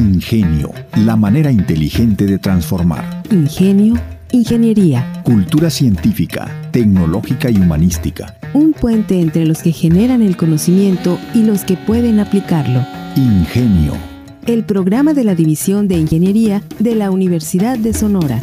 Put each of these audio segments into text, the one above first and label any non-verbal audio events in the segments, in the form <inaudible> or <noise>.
Ingenio, la manera inteligente de transformar. Ingenio, ingeniería. Cultura científica, tecnológica y humanística. Un puente entre los que generan el conocimiento y los que pueden aplicarlo. Ingenio. El programa de la División de Ingeniería de la Universidad de Sonora.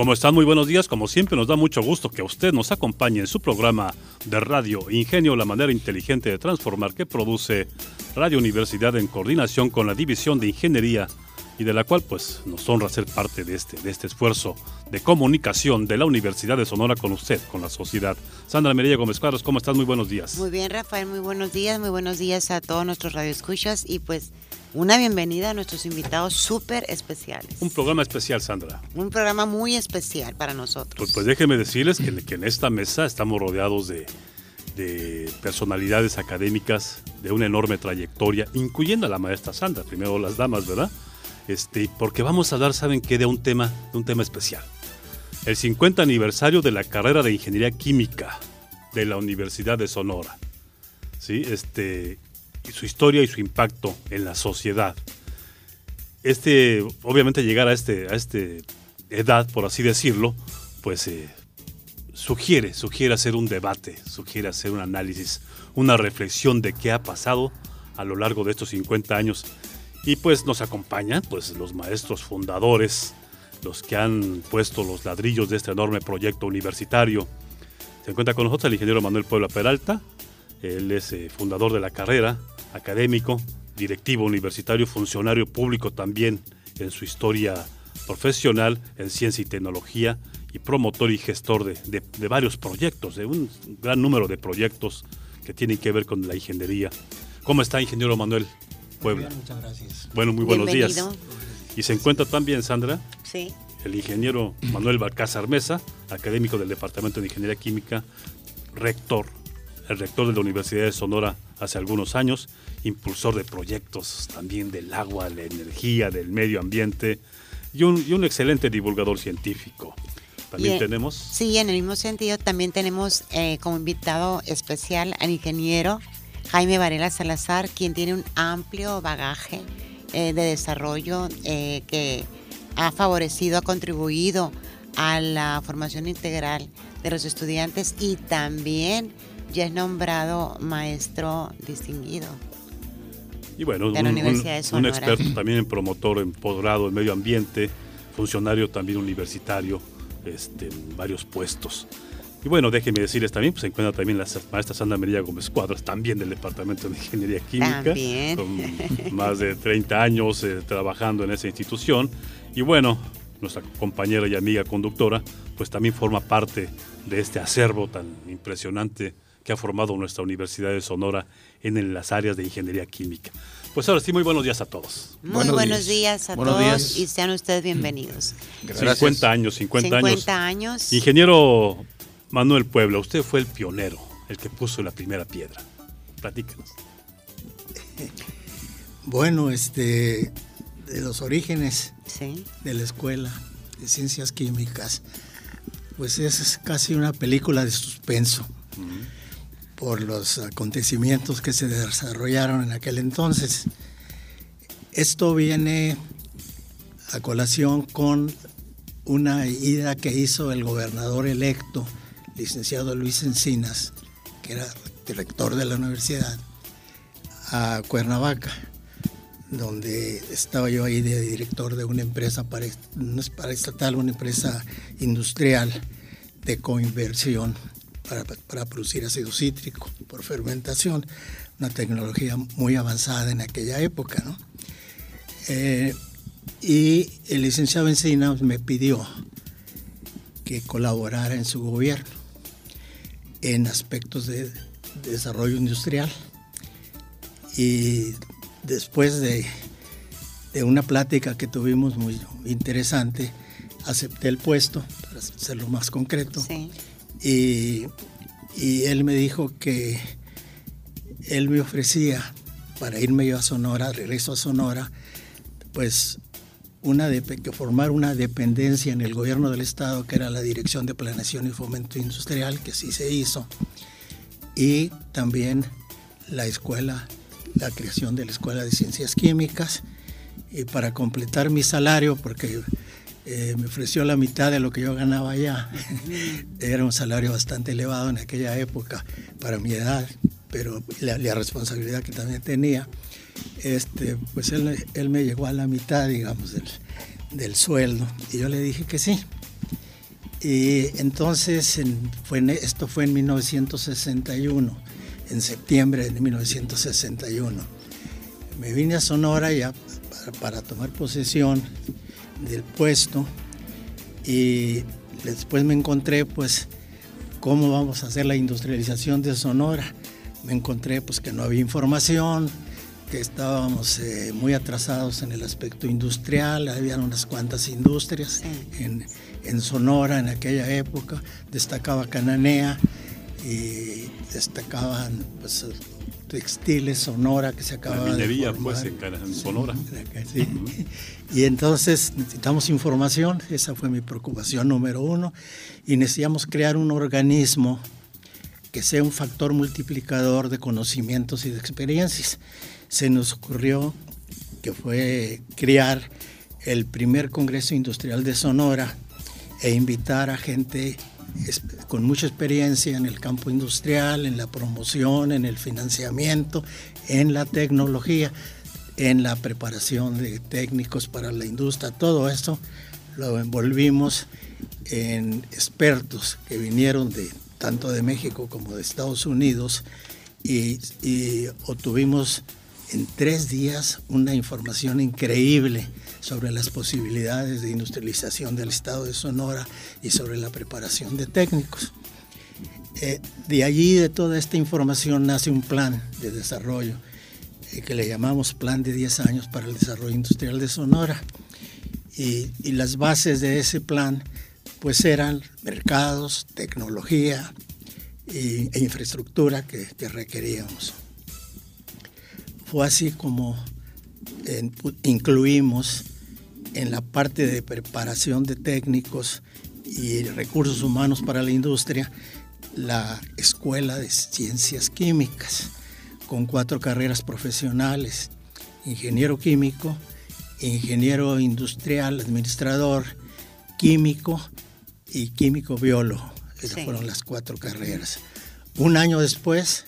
¿Cómo están? Muy buenos días. Como siempre, nos da mucho gusto que usted nos acompañe en su programa de radio Ingenio, la manera inteligente de transformar que produce Radio Universidad en coordinación con la División de Ingeniería y de la cual pues nos honra ser parte de este, de este esfuerzo de comunicación de la Universidad de Sonora con usted, con la sociedad. Sandra Merilla Gómez Cuadros, ¿cómo estás? Muy buenos días. Muy bien, Rafael, muy buenos días, muy buenos días a todos nuestros radioescuchas y pues una bienvenida a nuestros invitados súper especiales. Un programa especial, Sandra. Un programa muy especial para nosotros. Pues, pues déjenme decirles que, que, en esta mesa estamos rodeados de, de, personalidades académicas de una enorme trayectoria, incluyendo a la maestra Sandra, primero las damas, ¿verdad? Este, porque vamos a hablar, ¿saben qué? De un tema, de un tema especial. El 50 aniversario de la carrera de Ingeniería Química de la Universidad de Sonora. ¿Sí? Este, su historia y su impacto en la sociedad. Este, obviamente llegar a este, a este edad, por así decirlo, pues eh, sugiere, sugiere hacer un debate, sugiere hacer un análisis, una reflexión de qué ha pasado a lo largo de estos 50 años. Y pues nos acompañan pues los maestros fundadores, los que han puesto los ladrillos de este enorme proyecto universitario. Se encuentra con nosotros el ingeniero Manuel Puebla Peralta, él es eh, fundador de la carrera, académico, directivo universitario, funcionario público también en su historia profesional en ciencia y tecnología y promotor y gestor de, de, varios proyectos, de un gran número de proyectos que tienen que ver con la ingeniería. ¿Cómo está, ingeniero Manuel Puebla? Bien, muchas gracias. Bueno, muy buenos días. Y se encuentra también, Sandra, sí. el ingeniero Manuel Balcázar Mesa, académico del Departamento de Ingeniería Química, rector el rector de la Universidad de Sonora hace algunos años, impulsor de proyectos también del agua, la energía, del medio ambiente y un, y un excelente divulgador científico. También tenemos... Sí, en el mismo sentido también tenemos eh, como invitado especial al ingeniero Jaime Varela Salazar, quien tiene un amplio bagaje eh, de desarrollo eh, que ha favorecido, ha contribuido a la formación integral de los estudiantes y también ya es nombrado maestro distinguido. Y bueno, un, un, experto también en promotor en posgrado en medio ambiente, funcionario también universitario este, en varios puestos. Y bueno, déjenme decirles también, pues se encuentra también la maestra Sandra María Gómez Cuadras, también del Departamento de Ingeniería Química, también. con más de 30 años eh, trabajando en esa institución. Y bueno, nuestra compañera y amiga conductora, pues también forma parte de este acervo tan impresionante que ha formado nuestra Universidad de Sonora en las áreas de ingeniería química. Pues ahora sí, muy buenos días a todos. Muy buenos, días, a todos y sean ustedes bienvenidos. Gracias. 50 años, 50, 50 años. Ingeniero Manuel Puebla, usted fue el pionero, el que puso la primera piedra. Platícanos. <laughs> Bueno, este, de los orígenes de la escuela de ciencias químicas, pues es casi una película de suspenso por los acontecimientos que se desarrollaron en aquel entonces. Esto viene a colación con una ida que hizo el gobernador electo, licenciado Luis Encinas, que era director de la universidad, a Cuernavaca, donde estaba yo ahí de director de una empresa para, estatal, una empresa industrial de coinversión para, producir ácido cítrico por fermentación, una tecnología muy avanzada en aquella época. ¿no? Eh, y el licenciado Encinas me pidió que colaborara en su gobierno en aspectos de, desarrollo industrial. Y después de, una plática que tuvimos muy interesante, acepté el puesto, para hacerlo más concreto. Sí. Y, él me dijo que él me ofrecía para irme yo a Sonora, regreso a Sonora, pues una de, que formar una dependencia en el gobierno del estado que era la Dirección de Planeación y Fomento Industrial, que sí se hizo, y también la escuela, la creación de la Escuela de Ciencias Químicas y para completar mi salario, porque eh, me ofreció la mitad de lo que yo ganaba allá. Era un salario bastante elevado en aquella época para mi edad, pero la, responsabilidad que también tenía. Este, pues él, él, me llegó a la mitad, digamos, del, del, sueldo y yo le dije que sí. Y entonces, fue, esto fue en 1961, en septiembre de 1961. Me vine a Sonora ya para tomar posesión del puesto y después me encontré pues cómo vamos a hacer la industrialización de Sonora. Me encontré pues que no había información, que estábamos eh, muy atrasados en el aspecto industrial, había unas cuantas industrias en, en, Sonora en aquella época, destacaba Cananea y destacaban pues textiles Sonora que se acababa de pues en, Sonora. <laughs> Y entonces necesitamos información, esa fue mi preocupación número uno, y necesitamos crear un organismo que sea un factor multiplicador de conocimientos y de experiencias. Se nos ocurrió que fue crear el primer Congreso Industrial de Sonora e invitar a gente con mucha experiencia en el campo industrial, en la promoción, en el financiamiento, en la tecnología, en la preparación de técnicos para la industria. Todo esto lo envolvimos en expertos que vinieron de tanto de México como de Estados Unidos y, y obtuvimos en tres días una información increíble sobre las posibilidades de industrialización del estado de Sonora y sobre la preparación de técnicos. Eh, de allí, de toda esta información, nace un plan de desarrollo eh, que le llamamos Plan de 10 años para el desarrollo industrial de Sonora. Y, las bases de ese plan pues eran mercados, tecnología e infraestructura que, que requeríamos. Fue así como incluimos en la parte de preparación de técnicos y recursos humanos para la industria la Escuela de Ciencias Químicas, con cuatro carreras profesionales, ingeniero químico, ingeniero industrial, administrador, químico y químico biólogo. Esas fueron las cuatro carreras. Un año después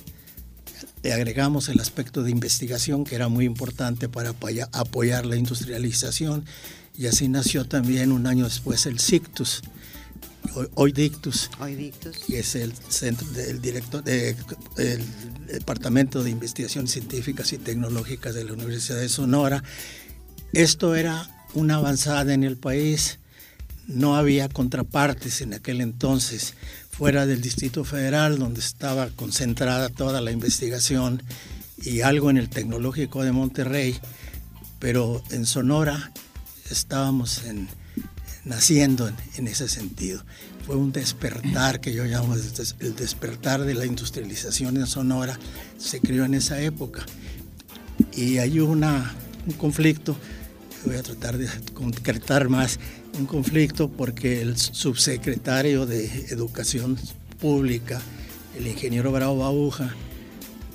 le agregamos el aspecto de investigación que era muy importante para apoyar la industrialización y así nació también un año después el CICTUS, hoy Dictus, que es el centro del director del Departamento de Investigaciones Científicas y Tecnológicas de la Universidad de Sonora. Esto era una avanzada en el país, no había contrapartes en aquel entonces fuera del Distrito Federal, donde estaba concentrada toda la investigación y algo en el Tecnológico de Monterrey, pero en Sonora estábamos en, naciendo en, ese sentido. Fue un despertar que yo llamo el despertar de la industrialización en Sonora, se creó en esa época. Y hay una, un conflicto, voy a tratar de concretar más, un conflicto porque el subsecretario de Educación Pública, el ingeniero Bravo Bauja,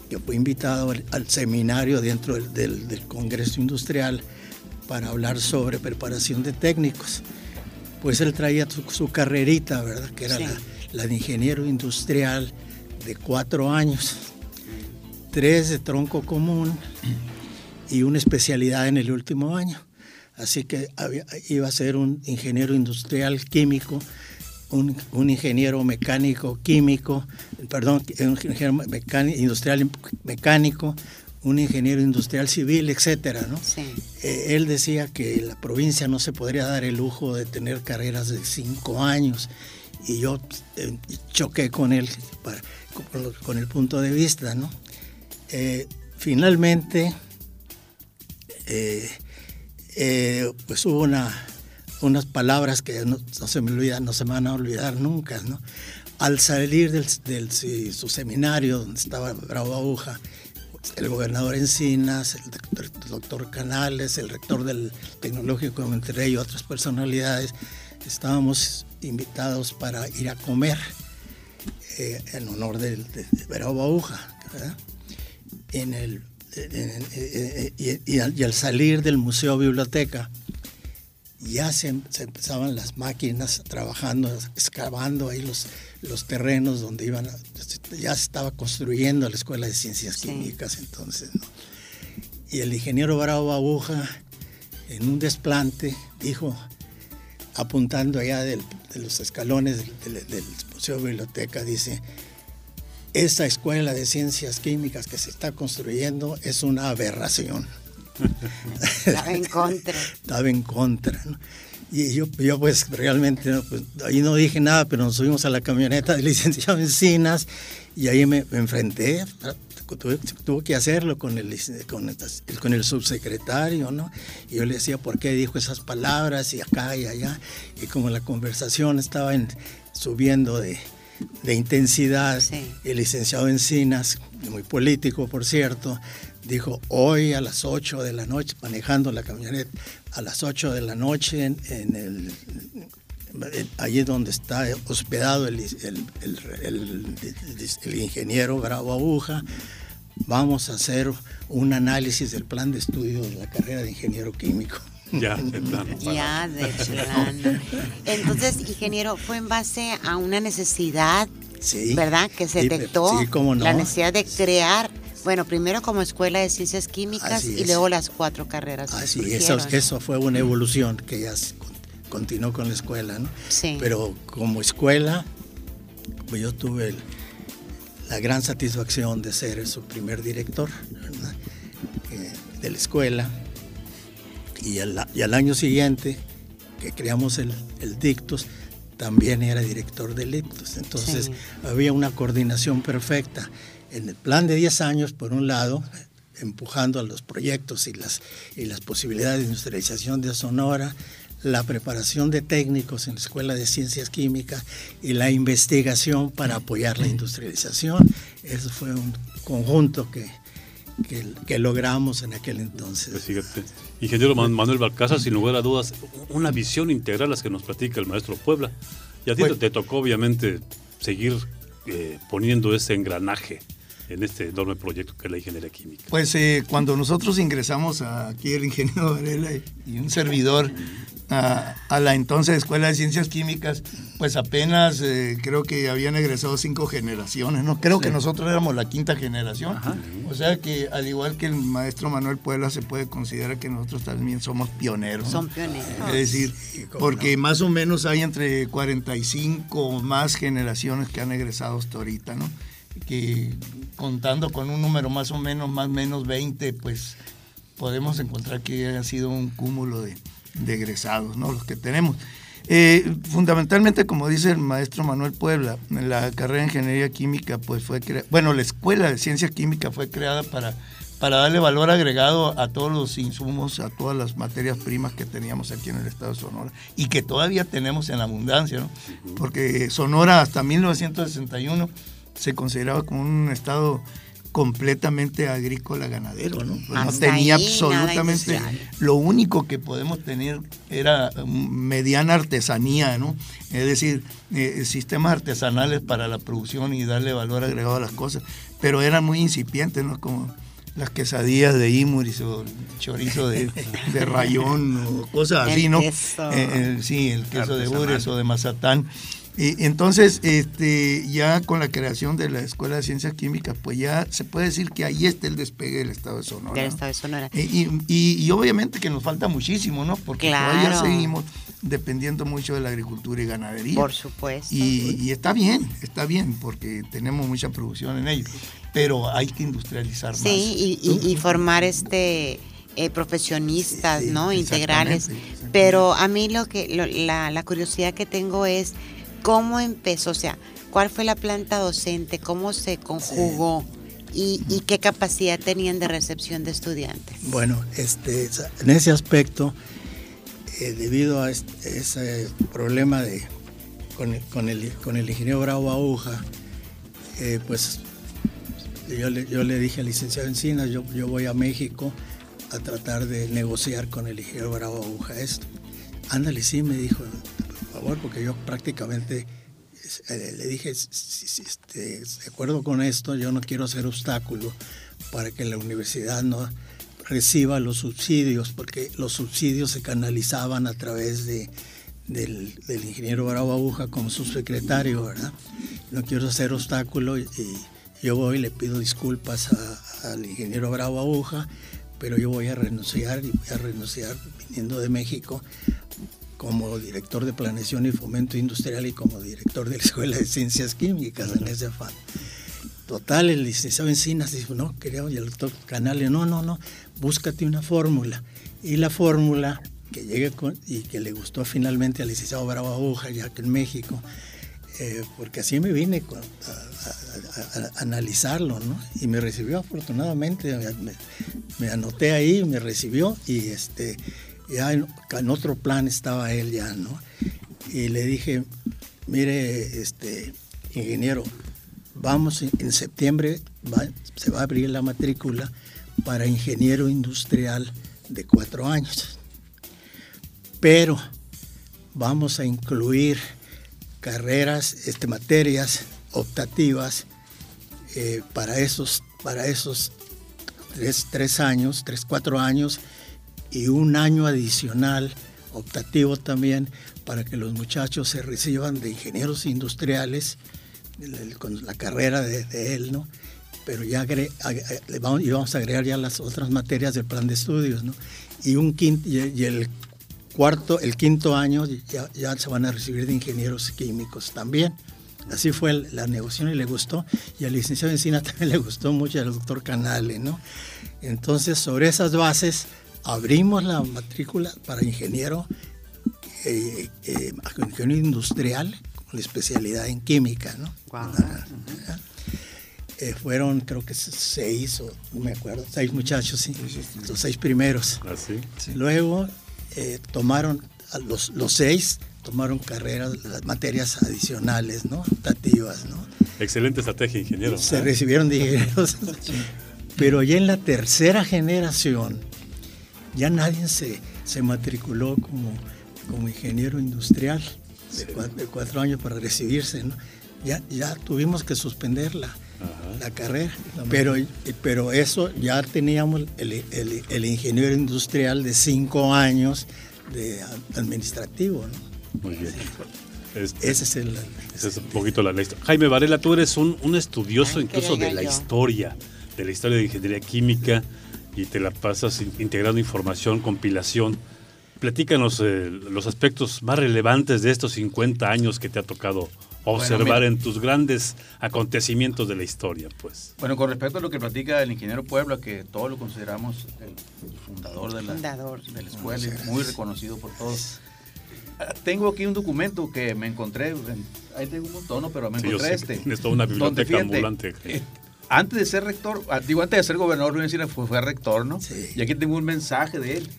que fue invitado al, seminario dentro del, Congreso Industrial para hablar sobre preparación de técnicos, pues él traía su, carrerita, ¿verdad? Que era la, de ingeniero industrial de cuatro años, tres de tronco común y una especialidad en el último año. Así que iba a ser un ingeniero industrial químico, un, ingeniero mecánico químico, perdón, un ingeniero industrial mecánico, un ingeniero industrial civil, etcétera, ¿no? Eh, él decía que la provincia no se podría dar el lujo de tener carreras de cinco años y yo eh, choqué con él con, el punto de vista, ¿no? Eh, finalmente, pues hubo una, unas palabras que no, se me olvidan, no se me van a olvidar nunca, ¿no? Al salir del, del su seminario donde estaba Bravo Aguja, el gobernador Encinas, el doctor, Canales, el rector del Tecnológico de Monterrey y otras personalidades, estábamos invitados para ir a comer eh, en honor de, de Bravo en el, y, al, salir del museo biblioteca, ya se, empezaban las máquinas trabajando, excavando ahí los, los terrenos donde iban, ya se estaba construyendo la Escuela de Ciencias Químicas entonces. Y el ingeniero Bravo Aguja, en un desplante, dijo, apuntando allá de los escalones del, del Museo Biblioteca, dice, esta escuela de ciencias químicas que se está construyendo es una aberración. Estaba en contra. <laughs> Estaba en contra. Y yo, yo pues realmente, pues, ahí no dije nada, pero nos subimos a la camioneta del licenciado Encinas y ahí me, enfrenté, tuve, que hacerlo con el, con, el, con el subsecretario, ¿no? Y yo le decía por qué dijo esas palabras y acá y allá. Y como la conversación estaba en, subiendo de, de intensidad, el licenciado Encinas, muy político por cierto, dijo hoy a las 8 de la noche, manejando la camioneta, a las 8 de la noche en, el, allí donde está hospedado el, el, ingeniero Bravo Aguja, vamos a hacer un análisis del plan de estudio de la carrera de ingeniero químico. <laughs> Ya, de plano. Ya, de plano. Entonces, ingeniero, fue en base a una necesidad, ¿verdad? Que se detectó la necesidad de crear bueno, primero como escuela de ciencias químicas y luego las cuatro carreras. Así, eso, eso fue una evolución que ya continuó con la escuela, ¿no? Sí. Pero como escuela, pues yo tuve la gran satisfacción de ser su primer director eh, de la escuela. Y al, al, año siguiente, que creamos el, Dictus, también era director del Dictus. Entonces había una coordinación perfecta en el plan de 10 años, por un lado, empujando a los proyectos y las, y las posibilidades de industrialización de Sonora, la preparación de técnicos en la Escuela de Ciencias Químicas y la investigación para apoyar la industrialización. Eso fue un conjunto que, que, logramos en aquel entonces. Pues fíjate. Ingeniero Manuel Balcázar, sin lugar a dudas, una visión integral las que nos platica el maestro Puebla. Y a ti te tocó obviamente seguir eh, poniendo ese engranaje en este enorme proyecto que es la ingeniería química? Pues eh, cuando nosotros ingresamos aquí, el ingeniero Varela y un servidor, a, la entonces Escuela de Ciencias Químicas, pues apenas eh, creo que habían egresado cinco generaciones, ¿no? Creo que nosotros éramos la quinta generación. O sea que al igual que el maestro Manuel Puebla se puede considerar que nosotros también somos pioneros. Son pioneros. Es decir, porque más o menos hay entre 45 o más generaciones que han egresado hasta ahorita, ¿no? que contando con un número más o menos, más o menos 20, pues podemos encontrar que ha sido un cúmulo de, egresados, ¿no? Los que tenemos. Eh, fundamentalmente, como dice el maestro Manuel Puebla, la carrera de ingeniería química, pues fue bueno, la escuela de ciencia química fue creada para, para darle valor agregado a todos los insumos, a todas las materias primas que teníamos aquí en el estado de Sonora y que todavía tenemos en abundancia, ¿no? Porque Sonora hasta 1961 se consideraba como un estado completamente agrícola ganadero, ¿no? Pues no tenía absolutamente lo único que podemos tener era mediana artesanía, ¿no? Es decir, eh, sistemas artesanales para la producción y darle valor agregado a las cosas, pero eran muy incipientes, ¿no? Como las quesadillas de Imuris o chorizo <laughs> de, rayón o cosas así, ¿no? Eh, eh, sí, el queso de Ures o de Mazatán. Y entonces, este, ya con la creación de la Escuela de Ciencias Químicas, pues ya se puede decir que ahí está el despegue del Estado de Sonora. Del Estado de Sonora. Y, y, obviamente que nos falta muchísimo, ¿no? Porque todavía seguimos dependiendo mucho de la agricultura y ganadería. Por supuesto. Y, está bien, está bien, porque tenemos mucha producción en ello, pero hay que industrializar más. Sí, y, formar este... Eh, profesionistas, ¿no? Integrales. Pero a mí lo que la, la curiosidad que tengo es ¿Cómo empezó? O sea, ¿cuál fue la planta docente? ¿Cómo se conjugó? Y, qué capacidad tenían de recepción de estudiantes? Bueno, este, en ese aspecto, eh, debido a ese problema de, con, el, con, el, ingeniero Bravo Aguja, eh, pues yo le, yo le, dije al licenciado Encinas, yo, yo voy a México a tratar de negociar con el ingeniero Bravo Aguja esto. Ándale, sí, me dijo, favor, porque yo prácticamente eh, le dije, este, de acuerdo con esto, yo no quiero ser obstáculo para que la universidad no reciba los subsidios, porque los subsidios se canalizaban a través de, del, ingeniero Bravo Aguja como subsecretario, ¿verdad? No quiero ser obstáculo y, yo voy le pido disculpas al ingeniero Bravo Aguja, pero yo voy a renunciar y voy a renunciar viniendo de México como director de planeación y fomento industrial y como director de la Escuela de Ciencias Químicas en ese afán. Total, el licenciado Encinas dijo, no, quería, el doctor Canales, no, no, no, búscate una fórmula. Y la fórmula que llegue con, y que le gustó finalmente al licenciado Bravo Aguja, ya que en México, eh, porque así me vine a, analizarlo, ¿no? Y me recibió afortunadamente, me, me, anoté ahí, me recibió y este ya en, otro plan estaba él ya, ¿no? Y le dije, mire, este, ingeniero, vamos en, septiembre, se va a abrir la matrícula para ingeniero industrial de cuatro años. Pero vamos a incluir carreras, este, materias optativas eh, para esos, para esos tres, tres años, tres, cuatro años y un año adicional optativo también para que los muchachos se reciban de ingenieros industriales con la carrera de, él, ¿no? Pero ya le vamos, y vamos a agregar ya las otras materias del plan de estudios, ¿no? Y, un quinto, y, el cuarto, el quinto año ya, ya, se van a recibir de ingenieros químicos también. Así fue la negociación y le gustó. Y al licenciado Encina <laughs> también le gustó mucho al doctor Canale, ¿no? Entonces, sobre esas bases, abrimos la matrícula para ingeniero, eh, eh, ingeniero industrial con especialidad en química, ¿no? Eh, fueron creo que seis o no me acuerdo, seis muchachos, sí, los seis primeros. ¿Ah, Luego tomaron, los, los seis tomaron carreras, las materias adicionales, ¿no? Optativas, ¿no? Excelente estrategia, ingeniero. Se recibieron de ingenieros. <laughs> Pero ya en la tercera generación, ya nadie se, se matriculó como, como ingeniero industrial de, cuatro, años para recibirse. ¿no? Ya, ya tuvimos que suspender la, la carrera, pero, pero eso ya teníamos el, el, ingeniero industrial de cinco años de administrativo. ¿no? Muy bien. Este, ese es el. Ese es un poquito la lista. Jaime Varela, tú eres un, un estudioso incluso de la historia, de la historia de ingeniería química y te la pasas integrando información, compilación. Platícanos eh, los aspectos más relevantes de estos 50 años que te ha tocado observar en tus grandes acontecimientos de la historia, pues. Bueno, con respecto a lo que platica el ingeniero Puebla, que todos lo consideramos el fundador de la, De la escuela, muy reconocido por todos. Tengo aquí un documento que me encontré, ahí tengo un montón, pero me encontré este. Es toda una biblioteca ambulante. Antes de ser rector, ah, digo, antes de ser gobernador de fue, fue rector, ¿no? Sí. Y aquí tengo un mensaje de él,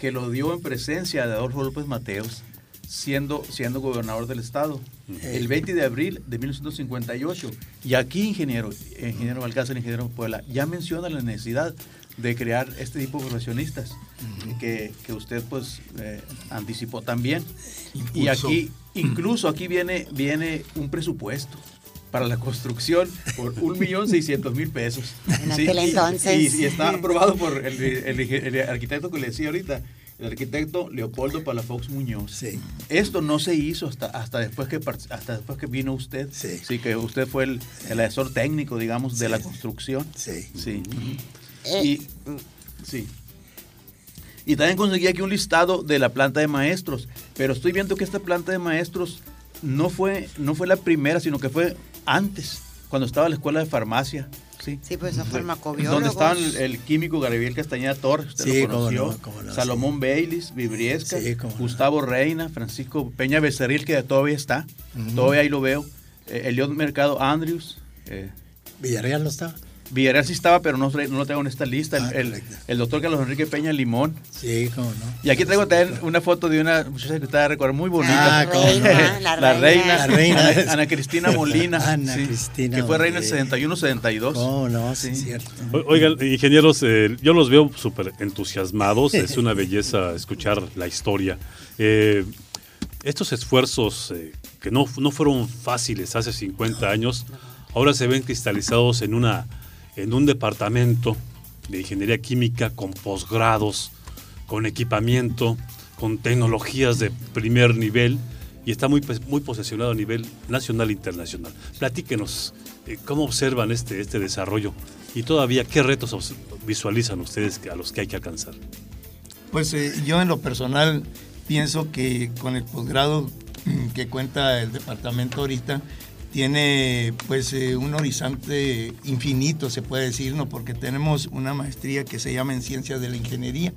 que lo dio en presencia de Adolfo López Mateos, siendo, siendo gobernador del estado, el 20 de abril de 1958. Y aquí, ingeniero, ingeniero Balcázar, ingeniero Puebla, ya menciona la necesidad de crear este tipo de profesionistas, que, que, usted pues eh, anticipó también. Y aquí, incluso aquí viene, viene un presupuesto para la construcción por un millón seiscientos mil pesos. En aquel entonces. Y, está aprobado por el, arquitecto que le decía ahorita, el arquitecto Leopoldo Palafox Muñoz. Sí. Esto no se hizo hasta, hasta, después, que, hasta después que vino usted. Sí. sí que usted fue el, asesor técnico, digamos, de la construcción. Sí. Sí. Eh. Y, sí. Y también conseguí aquí un listado de la planta de maestros, pero estoy viendo que esta planta de maestros no fue, no fue la primera, sino que fue antes, cuando estaba la escuela de farmacia. Sí, sí pues son farmacobiólogos. Donde estaban el, químico Gabriel Castañeda Torres, usted lo conoció. Salomón Baylis, Vibriesca, Gustavo Reina, Francisco Peña Becerril, que todavía está, todavía ahí lo veo. Eh, Eliot Mercado Andrews. Eh, Villarreal no estaba. Villarreal sí estaba, pero no, no lo tengo en esta lista. Ah, el, doctor Carlos Enrique Peña Limón. Sí, cómo no. Y aquí traigo también una foto de una muchacha que está recuerdo muy bonita. Ah, reina, la, la, reina. La reina. Ana, Cristina Molina. Ana Cristina. Que fue reina en el 61-72. Oh, no, sí, cierto. Oigan, ingenieros, eh, yo los veo súper entusiasmados. es una belleza escuchar la historia. Eh, estos esfuerzos eh, que no, no fueron fáciles hace 50 años, ahora se ven cristalizados en, una, en un departamento de ingeniería química con posgrados, con equipamiento, con tecnologías de primer nivel y está muy, muy posesionado a nivel nacional e internacional. Platíquenos eh, cómo observan este, este desarrollo y todavía qué retos visualizan ustedes a los que hay que alcanzar. Pues eh, yo en lo personal pienso que con el posgrado que cuenta el departamento ahorita, tiene pues eh, un horizonte infinito, se puede decir, ¿no? porque tenemos una maestría que se llama en ciencias de la ingeniería.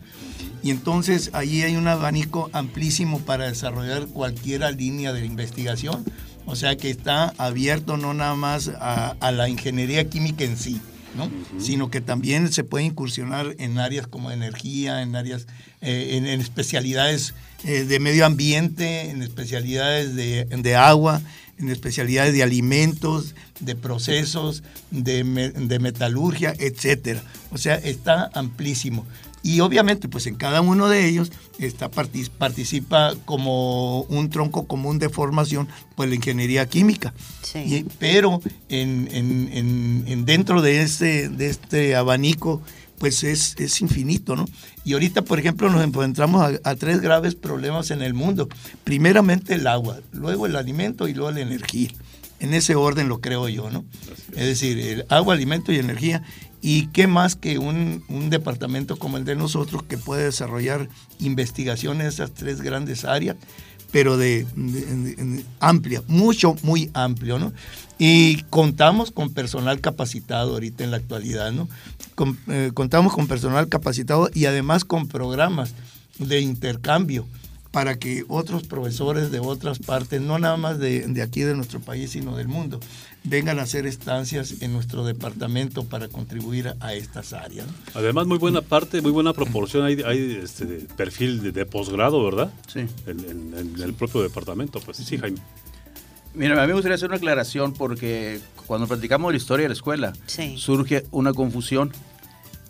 Y entonces allí hay un abanico amplísimo para desarrollar cualquier línea de investigación. O sea que está abierto no nada más a, la ingeniería química en sí, ¿no? sino que también se puede incursionar en áreas como energía, en áreas, eh, en, especialidades eh, de medio ambiente, en especialidades de, de agua, en especialidades de alimentos, de procesos, de, de metalurgia, etcétera. O sea, está amplísimo. Y obviamente, pues en cada uno de ellos está, participa como un tronco común de formación, pues la ingeniería química. Sí. pero en, en, en, dentro de este, de este abanico pues es, es, infinito, ¿no? Y ahorita, por ejemplo, nos encontramos a, tres graves problemas en el mundo. Primeramente el agua, luego el alimento y luego la energía. En ese orden lo creo yo, ¿no? Es decir, el agua, alimento y energía. ¿Y qué más que un, un departamento como el de nosotros que puede desarrollar investigación en esas tres grandes áreas? pero de, amplia, mucho, muy amplio, ¿no? Y contamos con personal capacitado ahorita en la actualidad, ¿no? Eh, contamos con personal capacitado y además con programas de intercambio para que otros profesores de otras partes, no nada más de, de aquí de nuestro país, sino del mundo, vengan a hacer estancias en nuestro departamento para contribuir a, estas áreas. Además, muy buena parte, muy buena proporción hay, hay este perfil de, posgrado, ¿verdad? Sí. En, el propio departamento, pues sí, Jaime. Mira, a mí me gustaría hacer una aclaración porque cuando platicamos de la historia de la escuela, surge una confusión.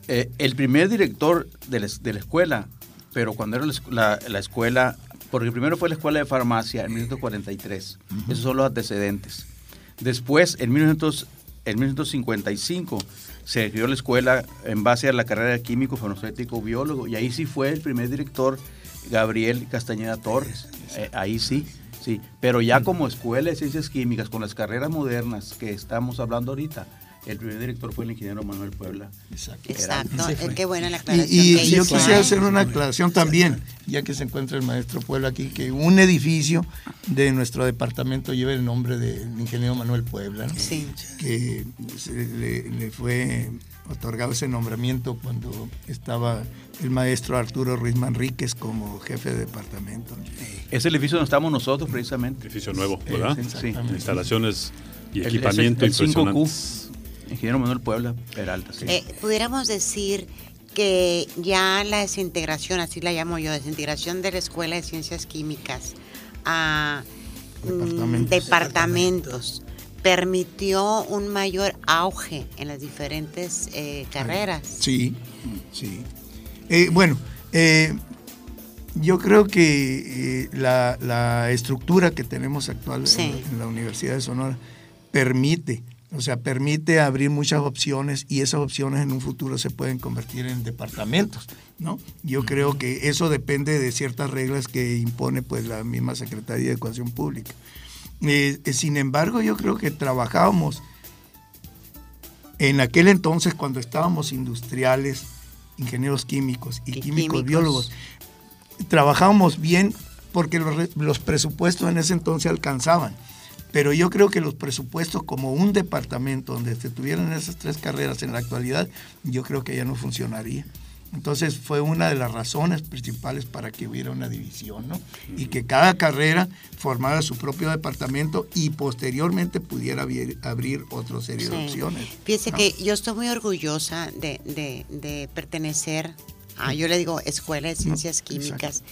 Eh, el primer director de la, escuela, pero cuando era la, la, escuela, porque primero fue la escuela de farmacia en 1943, esos son los antecedentes. Después, en, 1955, se creó la escuela en base a la carrera de químico, farmacéutico, biólogo, y ahí sí fue el primer director Gabriel Castañeda Torres. Eh, ahí sí, sí. Pero ya como escuela de ciencias químicas, con las carreras modernas que estamos hablando ahorita, el primer director fue el ingeniero Manuel Puebla. Exacto. Exacto. Qué buena la aclaración. Y, yo quisiera hacer una aclaración también, ya que se encuentra el maestro Puebla aquí, que un edificio de nuestro departamento lleva el nombre del ingeniero Manuel Puebla, sí. que le, fue otorgado ese nombramiento cuando estaba el maestro Arturo Ruiz Manríquez como jefe de departamento. Ese edificio donde estamos nosotros precisamente. Edificio nuevo, ¿verdad? Sí. Instalaciones y equipamiento el, el, 5Q. Ingeniero Manuel Puebla, Peralta. Sí. Eh, pudiéramos decir que ya la desintegración, así la llamo yo, desintegración de la Escuela de Ciencias Químicas a mm, departamentos, permitió un mayor auge en las diferentes eh, carreras. Sí, sí. Eh, bueno, yo creo que la, estructura que tenemos actual en, la Universidad de Sonora permite o sea, permite abrir muchas opciones y esas opciones en un futuro se pueden convertir en departamentos, ¿no? Yo creo que eso depende de ciertas reglas que impone pues la misma Secretaría de Educación Pública. Eh, eh, sin embargo, yo creo que trabajábamos en aquel entonces cuando estábamos industriales, ingenieros químicos y, químicos, biólogos, trabajábamos bien porque los presupuestos en ese entonces alcanzaban pero yo creo que los presupuestos como un departamento donde se tuvieran esas tres carreras en la actualidad, yo creo que ya no funcionaría. Entonces fue una de las razones principales para que hubiera una división, ¿no? Y que cada carrera formara su propio departamento y posteriormente pudiera abrir, otra serie de opciones. Fíjese que yo estoy muy orgullosa de, pertenecer a, yo le digo, Escuela de Ciencias Químicas.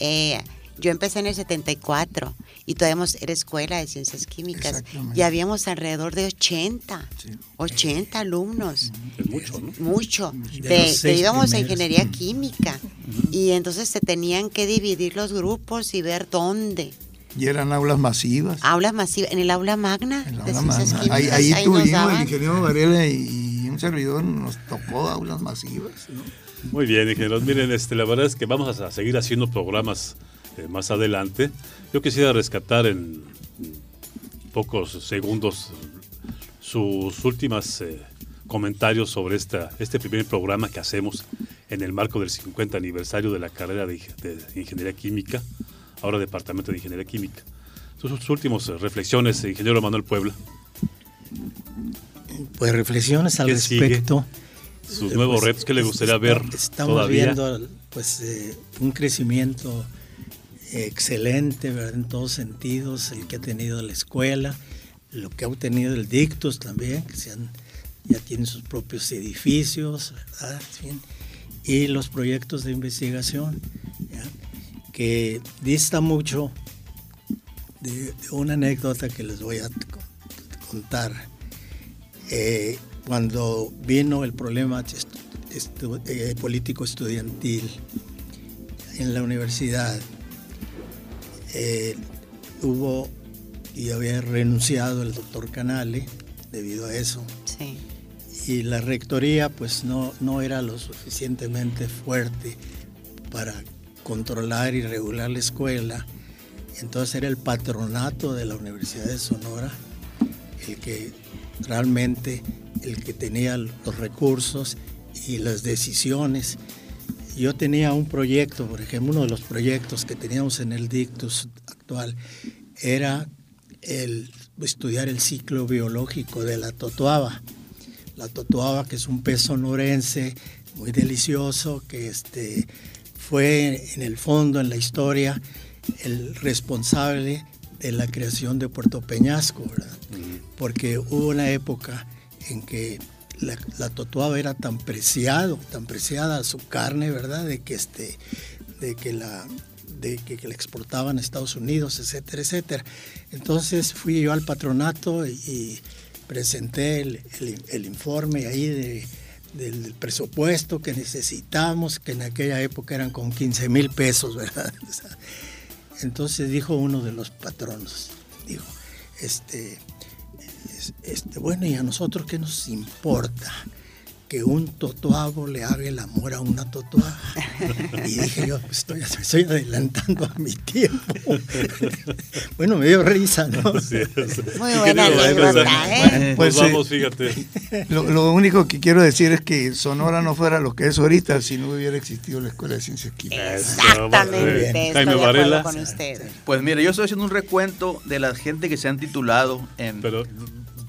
Eh, yo empecé en el 74 y todavía era escuela de ciencias químicas y habíamos alrededor de 80, 80 alumnos. mucho, ¿no? Mucho. De, íbamos a ingeniería química y entonces se tenían que dividir los grupos y ver dónde Y eran aulas masivas. Aulas masivas, en el aula magna. En el aula magna. Ahí, ahí, tuvimos el ingeniero Varela y un servidor nos tocó aulas masivas. Muy bien, ingenieros. Miren, este, la verdad es que vamos a seguir haciendo programas eh, más adelante. Yo quisiera rescatar en pocos segundos sus últimos eh, comentarios sobre esta, este primer programa que hacemos en el marco del 50 aniversario de la carrera de, Ingeniería Química, ahora Departamento de Ingeniería Química. Sus, sus últimas reflexiones, ingeniero Manuel Puebla. Pues reflexiones al respecto. Sus nuevos pues, retos que le gustaría ver estamos viendo pues eh, un crecimiento excelente en todos sentidos el que ha tenido la escuela lo que ha obtenido el Dictus también que se ya tienen sus propios edificios y los proyectos de investigación que dista mucho de, una anécdota que les voy a contar. Eh, cuando vino el problema eh, político estudiantil en la universidad, eh, hubo y había renunciado el doctor Canale debido a eso. Y la rectoría pues no, no era lo suficientemente fuerte para controlar y regular la escuela. Entonces era el patronato de la Universidad de Sonora el que realmente el que tenía los recursos y las decisiones. Yo tenía un proyecto, por ejemplo, uno de los proyectos que teníamos en el dictus actual era el estudiar el ciclo biológico de la totoaba. La totoaba, que es un pez sonorense muy delicioso, que este, fue en el fondo, en la historia, el responsable de la creación de Puerto Peñasco, Porque hubo una época en que la, la, totuaba era tan preciado, tan preciada su carne, ¿verdad? De que este, de que la de que, la exportaban a Estados Unidos, etcétera, etcétera. Entonces fui yo al patronato y, presenté el, informe ahí de, del presupuesto que necesitamos, que en aquella época eran con 15 mil pesos, ¿verdad? <laughs> Entonces dijo uno de los patronos, dijo, este, este, bueno, ¿y a nosotros qué nos importa? que un totoabo le haga el amor a una totoaba. Y dije yo, pues estoy, estoy adelantando a mi tiempo. <laughs> bueno, me dio risa, ¿no? <laughs> Muy buena anécdota, ¿eh? Pues, pues vamos, fíjate. <laughs> Lo, único que quiero decir es que Sonora no fuera lo que es ahorita si no hubiera existido la Escuela de Ciencias Químicas. Exactamente. Jaime Varela. Con Pues mire, yo estoy haciendo un recuento de la gente que se han titulado en... Pero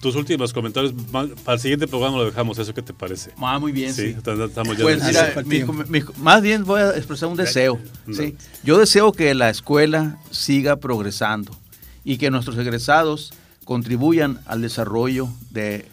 tus últimos comentarios, para el siguiente programa lo dejamos, ¿eso qué te parece? Ah, muy bien, sí. Estamos ya pues mira, más bien voy a expresar un deseo. ¿sí? Yo deseo que la escuela siga progresando y que nuestros egresados contribuyan al desarrollo de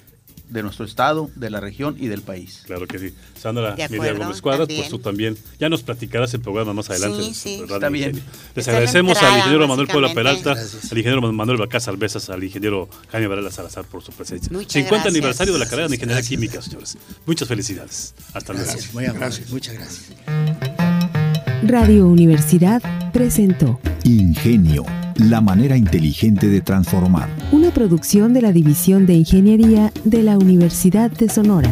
de nuestro estado, de la región y del país. Claro que sí. Sandra Miriam Gómez Cuadras, pues tú también. Ya nos platicarás el programa más adelante. Sí, sí. Está bien. Les agradecemos al ingeniero Manuel Puebla Peralta, al ingeniero Manuel Bacás Alvezas, al ingeniero Jaime Varela Salazar por su presencia. Muchas 50 aniversario de la carrera de Ingeniería Química, señores. Muchas felicidades. Hasta luego. Muy gracias. Muchas gracias. Radio Universidad presentó Ingenio la manera inteligente de transformar. Una producción de la División de Ingeniería de la Universidad de Sonora.